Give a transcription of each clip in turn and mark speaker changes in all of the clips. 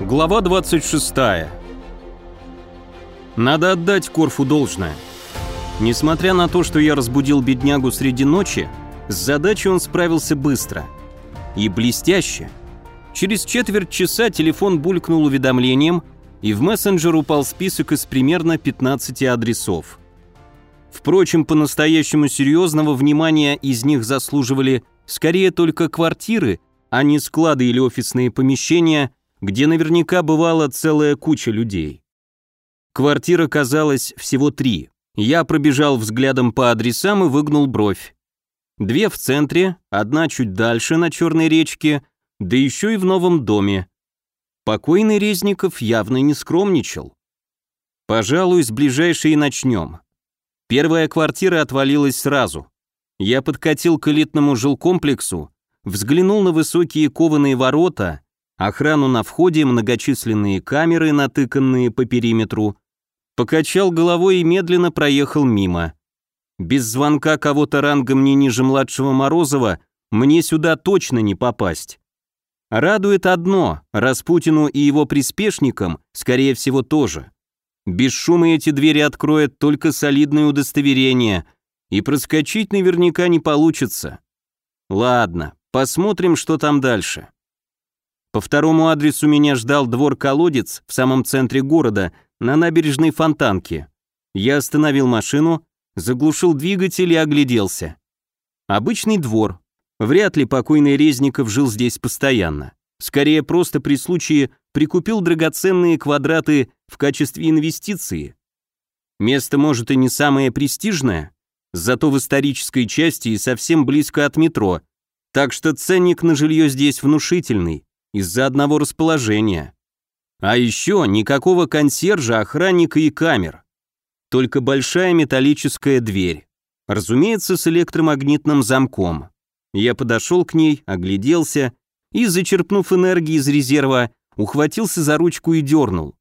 Speaker 1: Глава 26. Надо отдать Корфу должное. Несмотря на то, что я разбудил беднягу среди ночи, с задачей он справился быстро. И блестяще. Через четверть часа телефон булькнул уведомлением, и в мессенджер упал список из примерно 15 адресов. Впрочем, по-настоящему серьезного внимания из них заслуживали скорее только квартиры, а не склады или офисные помещения, где наверняка бывала целая куча людей. Квартир оказалось всего три. Я пробежал взглядом по адресам и выгнул бровь. Две в центре, одна чуть дальше на Черной речке, да еще и в новом доме. Покойный Резников явно не скромничал. Пожалуй, с ближайшей начнем. Первая квартира отвалилась сразу. Я подкатил к элитному жилкомплексу, взглянул на высокие кованые ворота, охрану на входе, многочисленные камеры, натыканные по периметру, покачал головой и медленно проехал мимо. Без звонка кого-то рангом не ниже младшего Морозова мне сюда точно не попасть. Радует одно, Распутину и его приспешникам, скорее всего, тоже. Без шума эти двери откроет только солидное удостоверение, и проскочить наверняка не получится. Ладно, посмотрим, что там дальше. По второму адресу меня ждал двор-колодец в самом центре города, на набережной Фонтанке. Я остановил машину, заглушил двигатель и огляделся. Обычный двор. Вряд ли покойный Резников жил здесь постоянно. Скорее, просто при случае прикупил драгоценные квадраты в качестве инвестиции. Место, может, и не самое престижное, зато в исторической части и совсем близко от метро, так что ценник на жилье здесь внушительный, из-за одного расположения. А еще никакого консьержа, охранника и камер. Только большая металлическая дверь. Разумеется, с электромагнитным замком. Я подошел к ней, огляделся и, зачерпнув энергии из резерва, ухватился за ручку и дернул.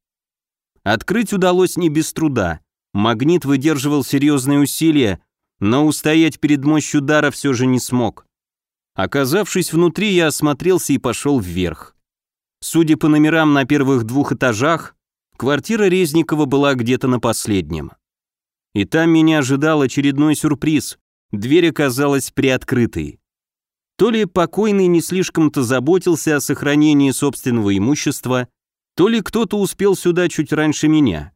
Speaker 1: Открыть удалось не без труда. Магнит выдерживал серьезные усилия, но устоять перед мощью удара все же не смог. Оказавшись внутри, я осмотрелся и пошел вверх. Судя по номерам на первых двух этажах, квартира Резникова была где-то на последнем. И там меня ожидал очередной сюрприз. Дверь оказалась приоткрытой. То ли покойный не слишком-то заботился о сохранении собственного имущества, то ли кто-то успел сюда чуть раньше меня.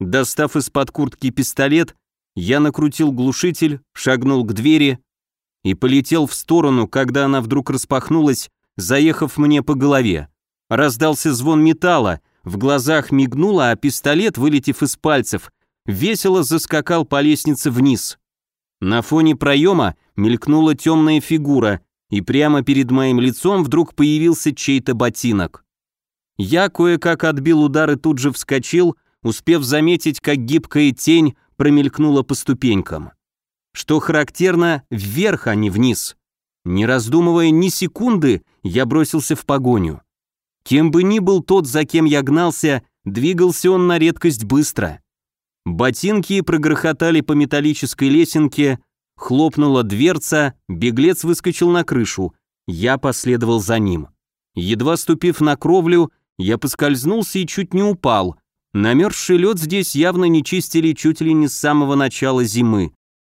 Speaker 1: Достав из-под куртки пистолет, я накрутил глушитель, шагнул к двери и полетел в сторону, когда она вдруг распахнулась, заехав мне по голове. Раздался звон металла, в глазах мигнуло, а пистолет, вылетев из пальцев, весело заскакал по лестнице вниз. На фоне проема мелькнула темная фигура, и прямо перед моим лицом вдруг появился чей-то ботинок. Я кое-как отбил удар и тут же вскочил, успев заметить, как гибкая тень промелькнула по ступенькам. Что характерно, вверх, а не вниз. Не раздумывая ни секунды, я бросился в погоню. Кем бы ни был тот, за кем я гнался, двигался он на редкость быстро. Ботинки прогрохотали по металлической лесенке, хлопнула дверца, беглец выскочил на крышу, я последовал за ним. Едва ступив на кровлю, я поскользнулся и чуть не упал. Намерзший лед здесь явно не чистили чуть ли не с самого начала зимы.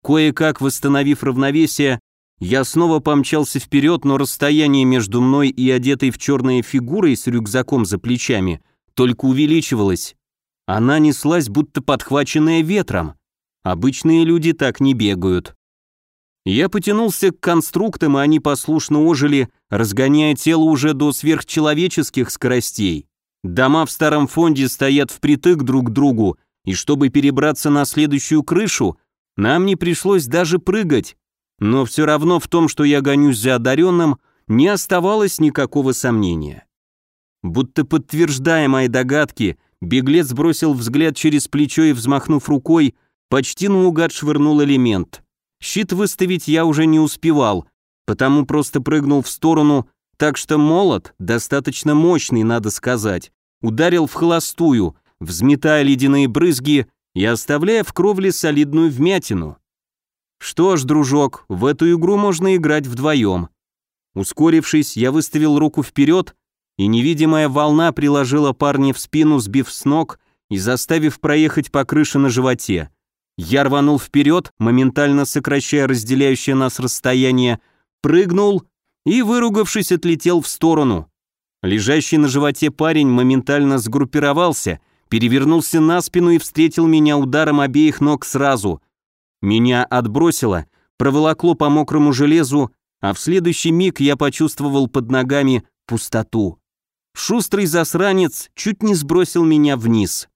Speaker 1: Кое-как восстановив равновесие, я снова помчался вперед, но расстояние между мной и одетой в черные фигурой с рюкзаком за плечами только увеличивалось. Она неслась, будто подхваченная ветром. Обычные люди так не бегают. Я потянулся к конструктам, и они послушно ожили, разгоняя тело уже до сверхчеловеческих скоростей. Дома в старом фонде стоят впритык друг к другу, и чтобы перебраться на следующую крышу, нам не пришлось даже прыгать. Но все равно в том, что я гонюсь за одаренным, не оставалось никакого сомнения. Будто подтверждая мои догадки, Беглец бросил взгляд через плечо и, взмахнув рукой, почти наугад швырнул элемент. Щит выставить я уже не успевал, потому просто прыгнул в сторону, так что молот, достаточно мощный, надо сказать, ударил в холостую, взметая ледяные брызги и оставляя в кровле солидную вмятину. Что ж, дружок, в эту игру можно играть вдвоем. Ускорившись, я выставил руку вперед и невидимая волна приложила парня в спину, сбив с ног и заставив проехать по крыше на животе. Я рванул вперед, моментально сокращая разделяющее нас расстояние, прыгнул и, выругавшись, отлетел в сторону. Лежащий на животе парень моментально сгруппировался, перевернулся на спину и встретил меня ударом обеих ног сразу. Меня отбросило, проволокло по мокрому железу, а в следующий миг я почувствовал под ногами пустоту. Шустрый засранец чуть не сбросил меня вниз.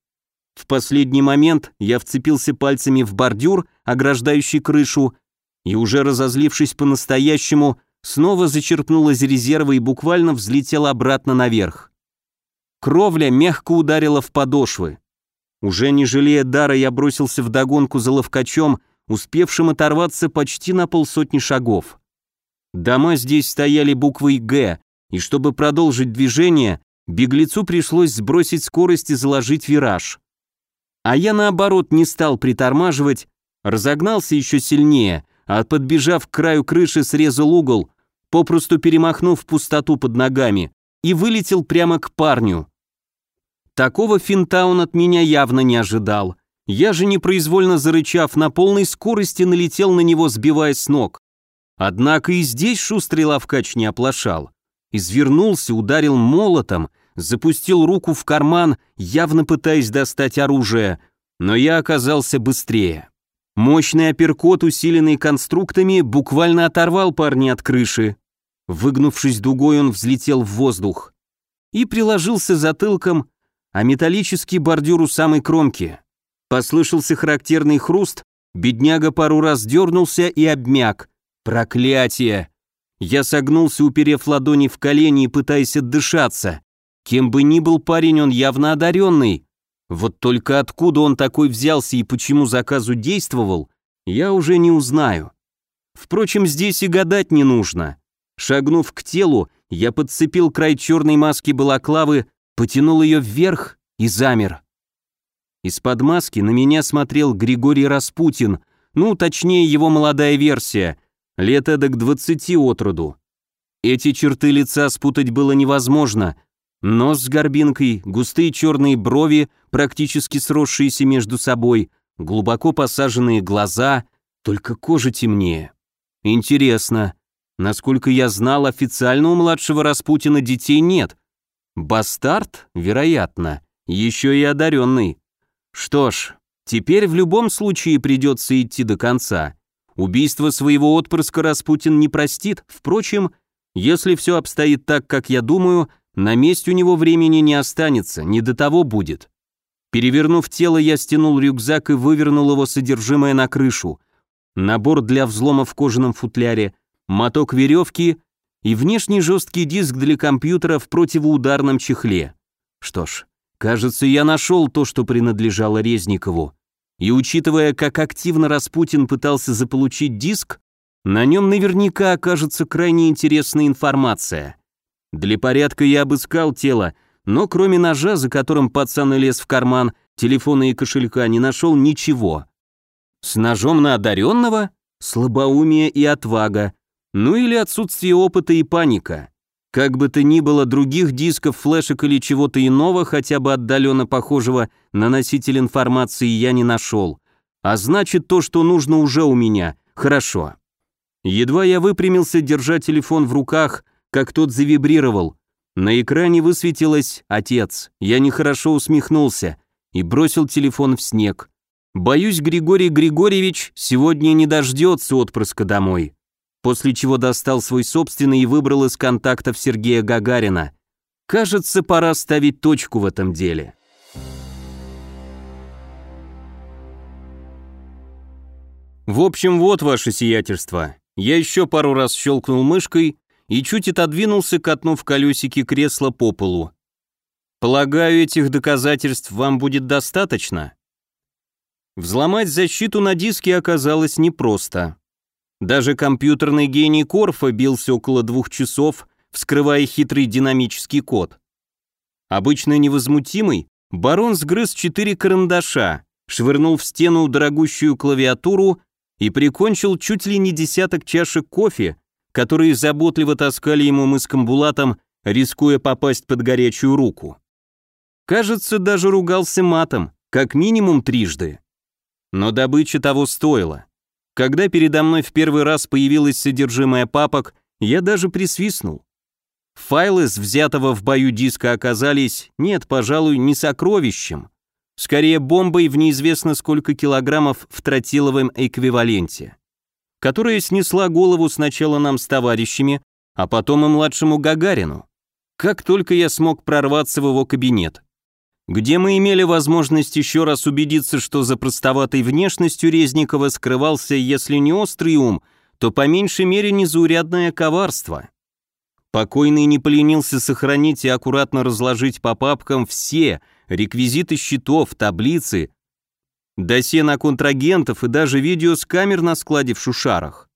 Speaker 1: В последний момент я вцепился пальцами в бордюр, ограждающий крышу, и уже разозлившись по-настоящему, снова зачерпнул из резерва и буквально взлетел обратно наверх. Кровля мягко ударила в подошвы. Уже не жалея дара, я бросился в догонку за ловкачом, успевшим оторваться почти на полсотни шагов. Дома здесь стояли буквой «Г», и чтобы продолжить движение, беглецу пришлось сбросить скорость и заложить вираж. А я, наоборот, не стал притормаживать, разогнался еще сильнее, а подбежав к краю крыши, срезал угол, попросту перемахнув пустоту под ногами, и вылетел прямо к парню. Такого финта он от меня явно не ожидал. Я же непроизвольно зарычав, на полной скорости налетел на него, сбивая с ног. Однако и здесь шустрый ловкач не оплошал. Извернулся, ударил молотом, запустил руку в карман, явно пытаясь достать оружие, но я оказался быстрее. Мощный апперкот, усиленный конструктами, буквально оторвал парня от крыши. Выгнувшись дугой, он взлетел в воздух и приложился затылком о металлический бордюр у самой кромки. Послышался характерный хруст, бедняга пару раз дернулся и обмяк. Проклятие! Я согнулся, уперев ладони в колени и пытаясь отдышаться. Кем бы ни был парень, он явно одаренный. Вот только откуда он такой взялся и почему заказу действовал, я уже не узнаю. Впрочем, здесь и гадать не нужно. Шагнув к телу, я подцепил край черной маски балаклавы, потянул ее вверх и замер. Из-под маски на меня смотрел Григорий Распутин, ну, точнее, его молодая версия, лет эдак двадцати от роду. Эти черты лица спутать было невозможно — Нос с горбинкой, густые черные брови, практически сросшиеся между собой, глубоко посаженные глаза, только кожа темнее. Интересно, насколько я знал, официально у младшего Распутина детей нет. Бастард, вероятно, еще и одаренный. Что ж, теперь в любом случае придется идти до конца. Убийство своего отпрыска Распутин не простит, впрочем, если все обстоит так, как я думаю, на месте у него времени не останется, не до того будет. Перевернув тело, я стянул рюкзак и вывернул его содержимое на крышу. Набор для взлома в кожаном футляре, моток веревки и внешний жесткий диск для компьютера в противоударном чехле. Что ж, кажется, я нашел то, что принадлежало Резникову. И учитывая, как активно Распутин пытался заполучить диск, на нем наверняка окажется крайне интересная информация. Для порядка я обыскал тело, но кроме ножа, за которым пацан лез в карман, телефона и кошелька, не нашел ничего. С ножом на одаренного? Слабоумие и отвага. Ну или отсутствие опыта и паника. Как бы то ни было, других дисков, флешек или чего-то иного, хотя бы отдаленно похожего на носитель информации, я не нашел. А значит, то, что нужно, уже у меня. Хорошо. Едва я выпрямился, держа телефон в руках, как тот завибрировал. На экране высветилось «Отец». Я нехорошо усмехнулся и бросил телефон в снег. Боюсь, Григорий Григорьевич сегодня не дождется отпрыска домой. После чего достал свой собственный и выбрал из контактов Сергея Гагарина. Кажется, пора ставить точку в этом деле. В общем, вот ваше сиятельство. Я еще пару раз щелкнул мышкой, и чуть отодвинулся, катнув колесики кресла по полу. «Полагаю, этих доказательств вам будет достаточно?» Взломать защиту на диске оказалось непросто. Даже компьютерный гений Корфа бился около двух часов, вскрывая хитрый динамический код. Обычно невозмутимый, барон сгрыз четыре карандаша, швырнул в стену дорогущую клавиатуру и прикончил чуть ли не десяток чашек кофе, которые заботливо таскали ему мы с рискуя попасть под горячую руку. Кажется, даже ругался матом, как минимум трижды. Но добыча того стоила. Когда передо мной в первый раз появилось содержимое папок, я даже присвистнул. Файлы с взятого в бою диска оказались, нет, пожалуй, не сокровищем, скорее бомбой в неизвестно сколько килограммов в тротиловом эквиваленте, которая снесла голову сначала нам с товарищами, а потом и младшему Гагарину. Как только я смог прорваться в его кабинет, где мы имели возможность еще раз убедиться, что за простоватой внешностью Резникова скрывался, если не острый ум, то по меньшей мере незаурядное коварство. Покойный не поленился сохранить и аккуратно разложить по папкам все реквизиты счетов, таблицы, досье на контрагентов и даже видео с камер на складе в Шушарах.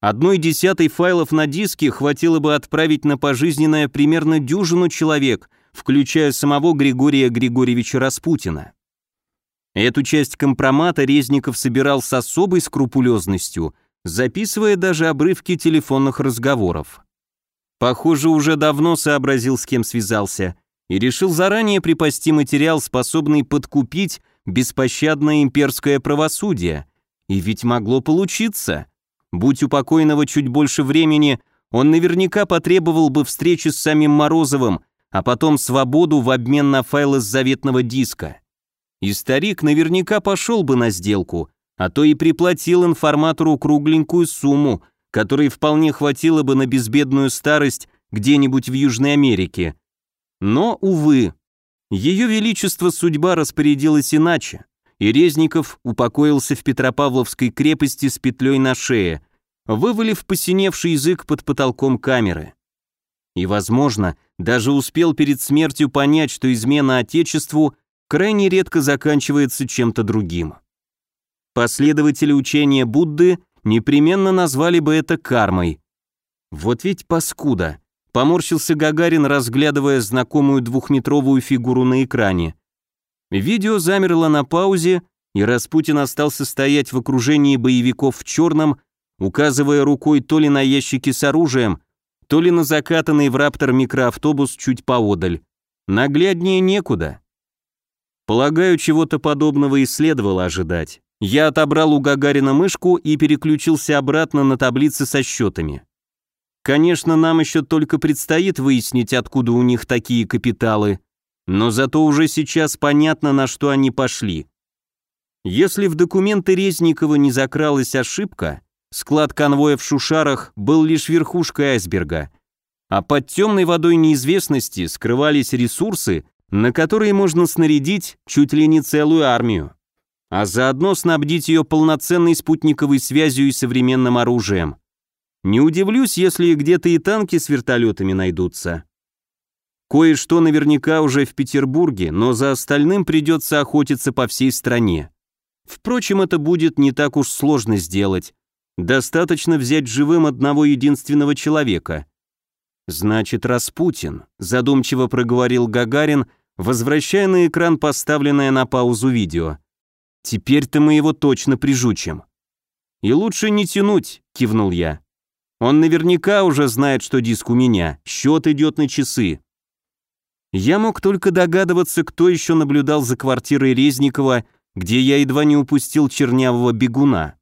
Speaker 1: Одной десятой файлов на диске хватило бы отправить на пожизненное примерно дюжину человек, включая самого Григория Григорьевича Распутина. Эту часть компромата Резников собирал с особой скрупулезностью, записывая даже обрывки телефонных разговоров. Похоже, уже давно сообразил, с кем связался, и решил заранее припасти материал, способный подкупить беспощадное имперское правосудие. И ведь могло получиться. Будь у покойного чуть больше времени, он наверняка потребовал бы встречи с самим Морозовым, а потом свободу в обмен на файлы с заветного диска. И старик наверняка пошел бы на сделку, а то и приплатил информатору кругленькую сумму, которой вполне хватило бы на безбедную старость где-нибудь в Южной Америке. Но, увы, ее величество судьба распорядилась иначе, и Резников упокоился в Петропавловской крепости с петлей на шее, вывалив посиневший язык под потолком камеры. И, возможно, даже успел перед смертью понять, что измена Отечеству крайне редко заканчивается чем-то другим. Последователи учения Будды непременно назвали бы это кармой. Вот ведь паскуда. Поморщился Гагарин, разглядывая знакомую двухметровую фигуру на экране. Видео замерло на паузе, и Распутин остался стоять в окружении боевиков в черном, указывая рукой то ли на ящики с оружием, то ли на закатанный в раптор микроавтобус чуть поодаль. Нагляднее некуда. Полагаю, чего-то подобного и следовало ожидать. Я отобрал у Гагарина мышку и переключился обратно на таблицы со счетами. Конечно, нам еще только предстоит выяснить, откуда у них такие капиталы, но зато уже сейчас понятно, на что они пошли. Если в документы Резникова не закралась ошибка, склад конвоя в Шушарах был лишь верхушкой айсберга, а под темной водой неизвестности скрывались ресурсы, на которые можно снарядить чуть ли не целую армию а заодно снабдить ее полноценной спутниковой связью и современным оружием. Не удивлюсь, если где-то и танки с вертолетами найдутся. Кое-что наверняка уже в Петербурге, но за остальным придется охотиться по всей стране. Впрочем, это будет не так уж сложно сделать. Достаточно взять живым одного единственного человека. Значит, Распутин, задумчиво проговорил Гагарин, возвращая на экран поставленное на паузу видео. Теперь-то мы его точно прижучим. И лучше не тянуть, кивнул я. Он наверняка уже знает, что диск у меня, счет идет на часы. Я мог только догадываться, кто еще наблюдал за квартирой Резникова, где я едва не упустил чернявого бегуна.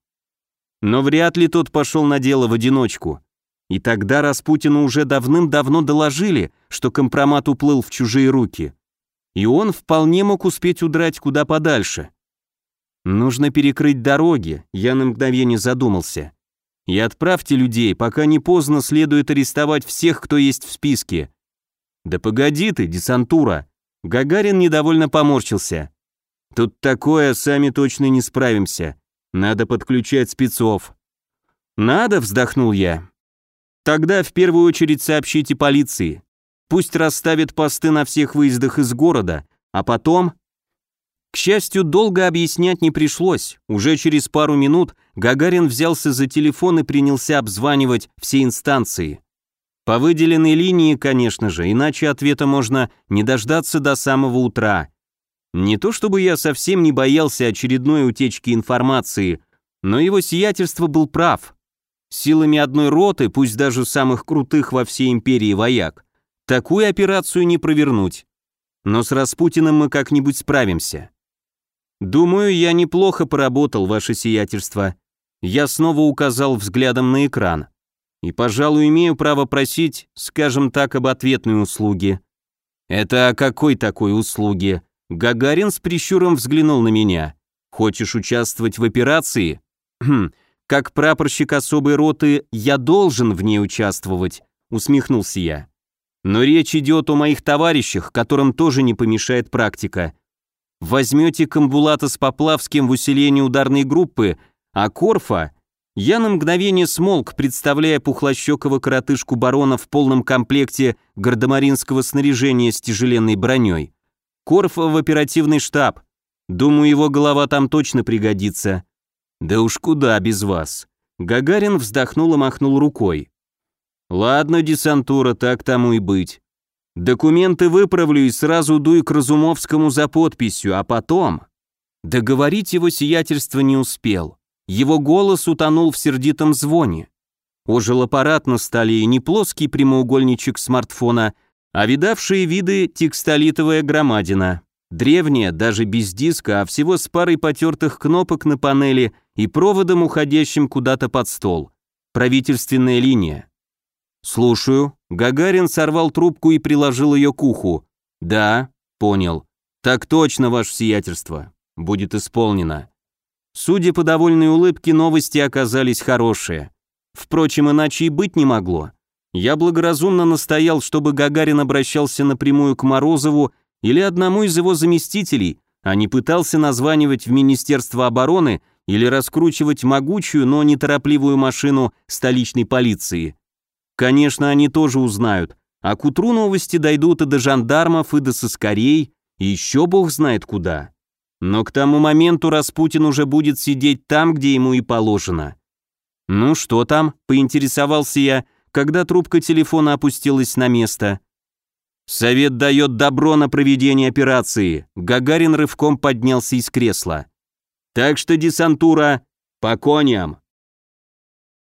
Speaker 1: Но вряд ли тот пошел на дело в одиночку. И тогда Распутину уже давным-давно доложили, что компромат уплыл в чужие руки. И он вполне мог успеть удрать куда подальше. Нужно перекрыть дороги, я на мгновение задумался. И отправьте людей, пока не поздно следует арестовать всех, кто есть в списке. Да погоди ты, десантура. Гагарин недовольно поморщился. Тут такое, сами точно не справимся. Надо подключать спецов. Надо, вздохнул я. Тогда в первую очередь сообщите полиции. Пусть расставят посты на всех выездах из города, а потом к счастью, долго объяснять не пришлось. Уже через пару минут Гагарин взялся за телефон и принялся обзванивать все инстанции. По выделенной линии, конечно же, иначе ответа можно не дождаться до самого утра. Не то чтобы я совсем не боялся очередной утечки информации, но его сиятельство был прав. Силами одной роты, пусть даже самых крутых во всей империи вояк, Такую операцию не провернуть. Но с Распутиным мы как-нибудь справимся. Думаю, я неплохо поработал, ваше сиятельство. Я снова указал взглядом на экран. И, пожалуй, имею право просить, скажем так, об ответной услуге. Это о какой такой услуге? Гагарин с прищуром взглянул на меня. Хочешь участвовать в операции? Хм, как прапорщик особой роты, я должен в ней участвовать, усмехнулся я. Но речь идет о моих товарищах, которым тоже не помешает практика. Возьмете Камбулата с Поплавским в усилении ударной группы, а Корфа... Я на мгновение смолк, представляя пухлощекого коротышку барона в полном комплекте гардемаринского снаряжения с тяжеленной броней. Корфа в оперативный штаб. Думаю, его голова там точно пригодится. Да уж куда без вас. Гагарин вздохнул и махнул рукой. Ладно, десантура, так тому и быть. Документы выправлю и сразу дуй к Разумовскому за подписью, а потом... Договорить его сиятельство не успел. Его голос утонул в сердитом звоне. Ожил аппарат на столе и не плоский прямоугольничек смартфона, а видавшие виды текстолитовая громадина. Древняя, даже без диска, а всего с парой потертых кнопок на панели и проводом, уходящим куда-то под стол. Правительственная линия. «Слушаю». Гагарин сорвал трубку и приложил ее к уху. «Да, понял. Так точно, ваше сиятельство. Будет исполнено». Судя по довольной улыбке, новости оказались хорошие. Впрочем, иначе и быть не могло. Я благоразумно настоял, чтобы Гагарин обращался напрямую к Морозову или одному из его заместителей, а не пытался названивать в Министерство обороны или раскручивать могучую, но неторопливую машину столичной полиции. Конечно, они тоже узнают, а к утру новости дойдут и до жандармов, и до соскорей, и еще бог знает куда. Но к тому моменту Распутин уже будет сидеть там, где ему и положено. «Ну что там?» – поинтересовался я, когда трубка телефона опустилась на место. «Совет дает добро на проведение операции», – Гагарин рывком поднялся из кресла. «Так что, десантура, по коням!»